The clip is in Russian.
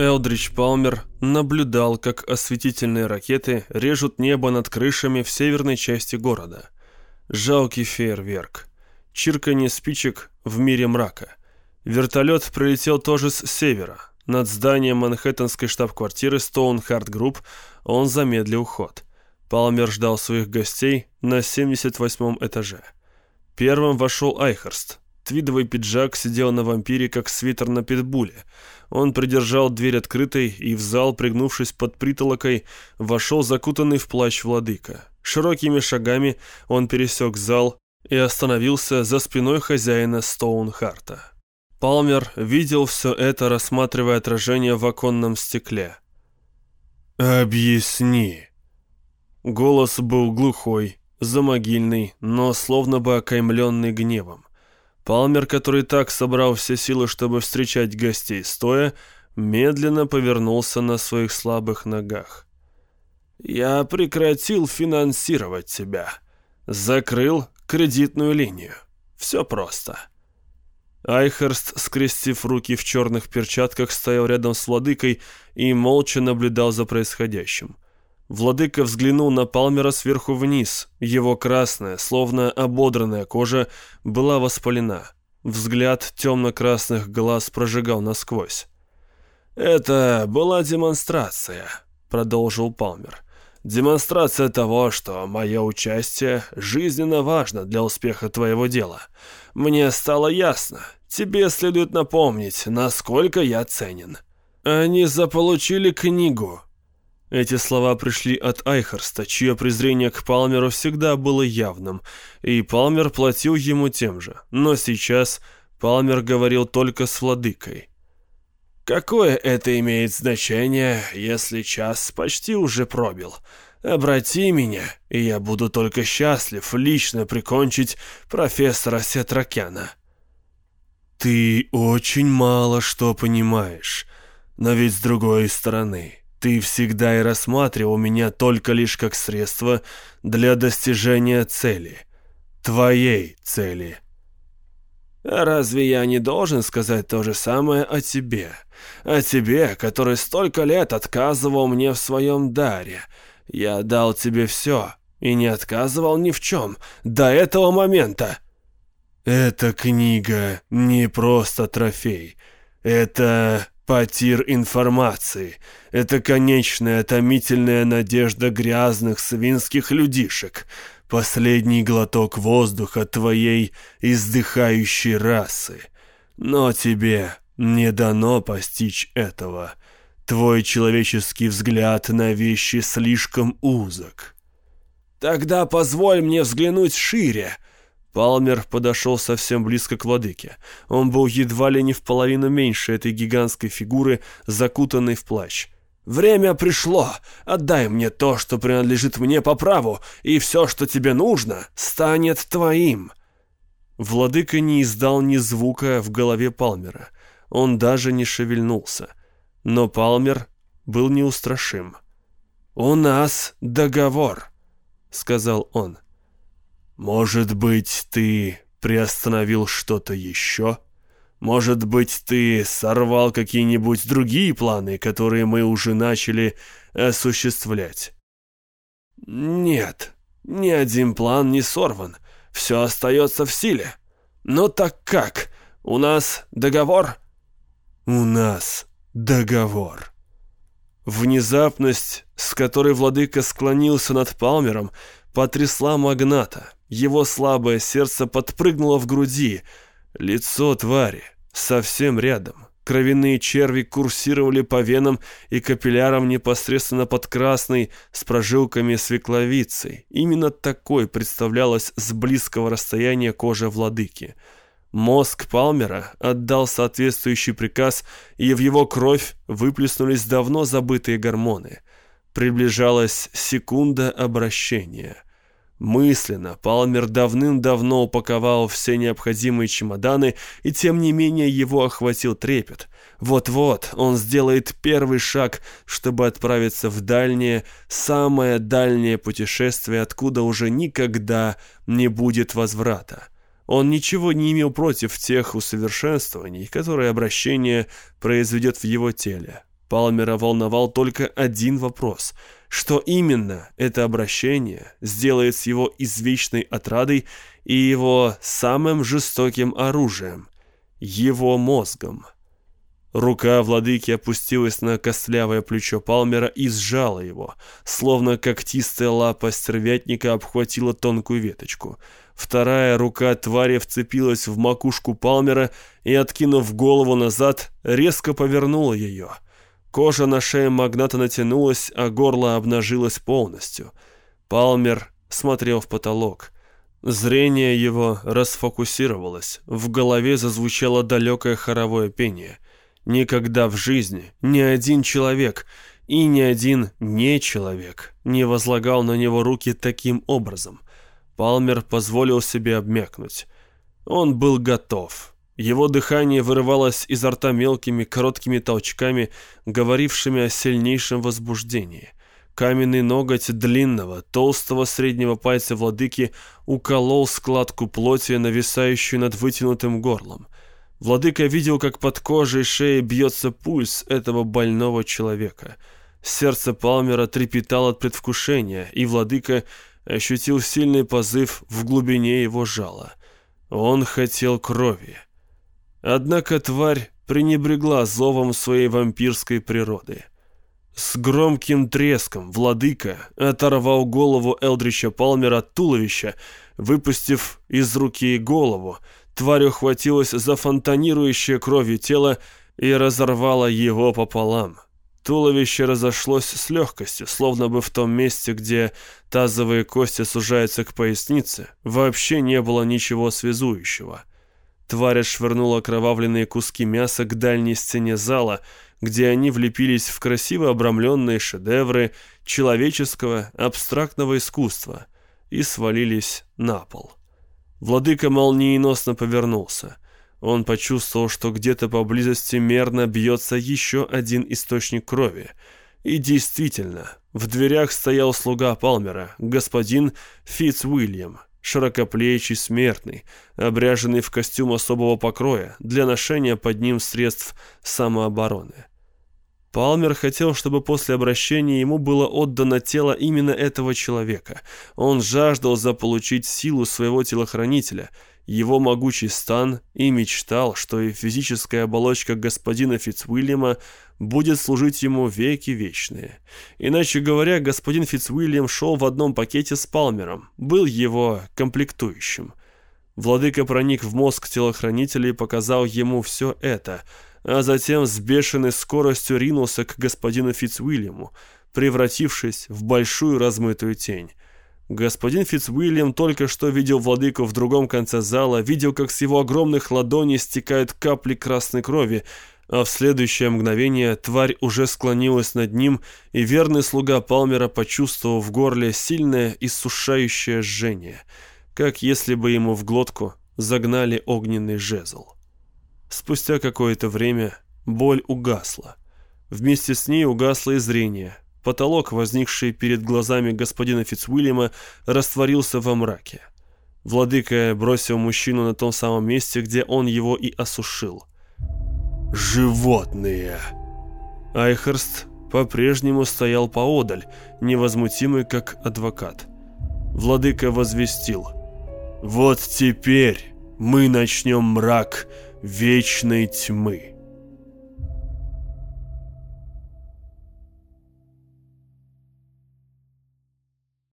Элдрич Палмер наблюдал, как осветительные ракеты режут небо над крышами в северной части города. Жалкий фейерверк. Чирканье спичек в мире мрака. Вертолет прилетел тоже с севера. Над зданием манхэттенской штаб-квартиры Stoneheart Group он замедлил ход. Палмер ждал своих гостей на 78-м этаже. Первым вошел Айхерст. Твидовый пиджак сидел на вампире, как свитер на питбуле. Он придержал дверь открытой, и в зал, пригнувшись под притолокой, вошел закутанный в плащ владыка. Широкими шагами он пересек зал и остановился за спиной хозяина Стоунхарта. Палмер видел все это, рассматривая отражение в оконном стекле. «Объясни». Голос был глухой, замогильный, но словно бы окаймленный гневом. Палмер, который так собрал все силы, чтобы встречать гостей стоя, медленно повернулся на своих слабых ногах. «Я прекратил финансировать тебя. Закрыл кредитную линию. Все просто». Айхерст, скрестив руки в черных перчатках, стоял рядом с владыкой и молча наблюдал за происходящим. Владыка взглянул на Палмера сверху вниз. Его красная, словно ободранная кожа была воспалена. Взгляд темно-красных глаз прожигал насквозь. «Это была демонстрация», — продолжил Палмер. «Демонстрация того, что мое участие жизненно важно для успеха твоего дела. Мне стало ясно. Тебе следует напомнить, насколько я ценен». «Они заполучили книгу», эти слова пришли от Айхерста, чье презрение к Палмеру всегда было явным, и Палмер платил ему тем же. Но сейчас Палмер говорил только с владыкой. «Какое это имеет значение, если час почти уже пробил? Обрати меня, и я буду только счастлив лично прикончить профессора Сетракяна». «Ты очень мало что понимаешь, но ведь с другой стороны...» Ты всегда и рассматривал меня только лишь как средство для достижения цели. Твоей цели. А разве я не должен сказать то же самое о тебе? О тебе, который столько лет отказывал мне в своем даре. Я дал тебе все и не отказывал ни в чем до этого момента. Эта книга не просто трофей. Это Потир информации — это конечная томительная надежда грязных свинских людишек, последний глоток воздуха твоей издыхающей расы. Но тебе не дано постичь этого. Твой человеческий взгляд на вещи слишком узок. Тогда позволь мне взглянуть шире — Палмер подошел совсем близко к владыке. Он был едва ли не в половину меньше этой гигантской фигуры, закутанной в плащ. «Время пришло! Отдай мне то, что принадлежит мне по праву, и все, что тебе нужно, станет твоим!» Владыка не издал ни звука в голове Палмера. Он даже не шевельнулся. Но Палмер был неустрашим. «У нас договор», — сказал он. — может быть, ты приостановил что-то еще? Может быть, ты сорвал какие-нибудь другие планы, которые мы уже начали осуществлять? Нет, ни один план не сорван. Все остается в силе. Но так как? У нас договор? У нас договор. Внезапность, с которой владыка склонился над Палмером, потрясла магната. Его слабое сердце подпрыгнуло в груди. Лицо твари совсем рядом. Кровяные черви курсировали по венам и капиллярам непосредственно под красной с прожилками свекловицей. Именно такой представлялась с близкого расстояния кожа владыки. Мозг Палмера отдал соответствующий приказ, и в его кровь выплеснулись давно забытые гормоны. Приближалась секунда обращения — Мысленно Палмер давным-давно упаковал все необходимые чемоданы, и тем не менее его охватил трепет. Вот-вот он сделает первый шаг, чтобы отправиться в дальнее, самое дальнее путешествие, откуда уже никогда не будет возврата. Он ничего не имел против тех усовершенствований, которые обращение произведет в его теле. Палмера волновал только один вопрос. Что именно это обращение сделает с его извечной отрадой и его самым жестоким оружием — его мозгом? Рука владыки опустилась на костлявое плечо Палмера и сжала его, словно когтистая лапа стервятника обхватила тонкую веточку. Вторая рука твари вцепилась в макушку Палмера и, откинув голову назад, резко повернула ее. Кожа на шее магната натянулась, а горло обнажилось полностью. Палмер смотрел в потолок. Зрение его расфокусировалось, в голове зазвучало далекое хоровое пение — Никогда в жизни ни один человек и ни один не человек не возлагал на него руки таким образом. Палмер позволил себе обмякнуть. Он был готов. Его дыхание вырывалось изо рта мелкими, короткими толчками, говорившими о сильнейшем возбуждении. Каменный ноготь длинного, толстого среднего пальца владыки уколол складку плоти, нависающую над вытянутым горлом. Владыка видел, как под кожей шеи бьется пульс этого больного человека. Сердце Палмера трепетало от предвкушения, и владыка ощутил сильный позыв в глубине его жала. Он хотел крови. Однако тварь пренебрегла зовом своей вампирской природы. С громким треском владыка оторвал голову Элдрича Палмера от туловища, выпустив из руки голову, Тварь ухватилась за фонтанирующее кровью тело и разорвала его пополам. Туловище разошлось с легкостью, словно бы в том месте, где тазовые кости сужаются к пояснице, вообще не было ничего связующего. Тварь отшвырнула окровавленные куски мяса к дальней стене зала, где они влепились в красиво обрамленные шедевры человеческого абстрактного искусства и свалились на пол. Владыка молниеносно повернулся. Он почувствовал, что где-то поблизости мерно бьется еще один источник крови. И действительно, в дверях стоял слуга Палмера, господин Фитц Уильям, широкоплечий смертный, обряженный в костюм особого покроя для ношения под ним средств самообороны. Палмер хотел, чтобы после обращения ему было отдано тело именно этого человека. Он жаждал заполучить силу своего телохранителя, его могучий стан, и мечтал, что и физическая оболочка господина Фицуильяма будет служить ему веки вечные. Иначе говоря, господин Фицуильям шел в одном пакете с Палмером, был его комплектующим. Владыка проник в мозг телохранителя и показал ему все это – а затем с бешеной скоростью ринулся к господину Фицуильяму, превратившись в большую размытую тень. Господин Фицуильям только что видел владыку в другом конце зала, видел, как с его огромных ладоней стекают капли красной крови, а в следующее мгновение тварь уже склонилась над ним, и верный слуга Палмера почувствовал в горле сильное иссушающее жжение, как если бы ему в глотку загнали огненный жезл. Спустя какое-то время боль угасла. Вместе с ней угасло и зрение. Потолок, возникший перед глазами господина Фицуильяма, растворился во мраке. Владыка бросил мужчину на том самом месте, где он его и осушил. «Животные!» Айхерст по-прежнему стоял поодаль, невозмутимый как адвокат. Владыка возвестил. «Вот теперь мы начнем мрак вечной тьмы.